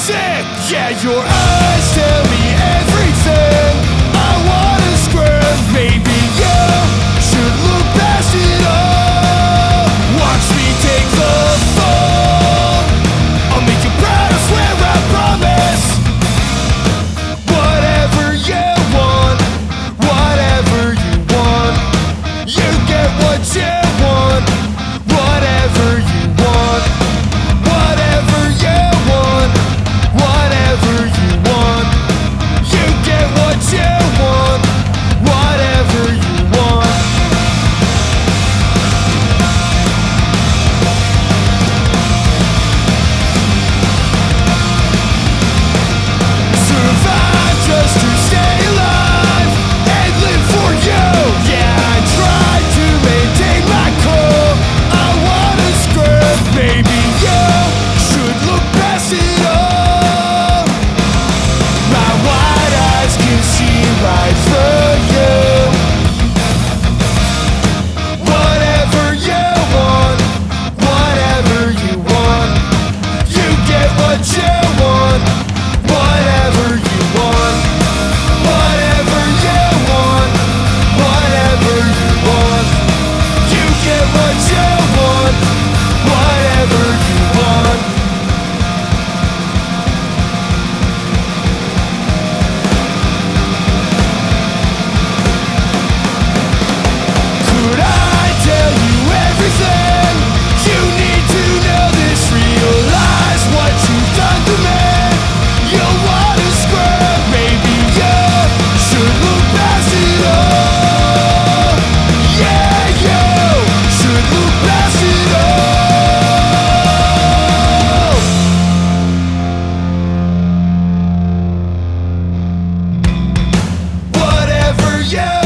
sick. Yeah, you're. up. yeah!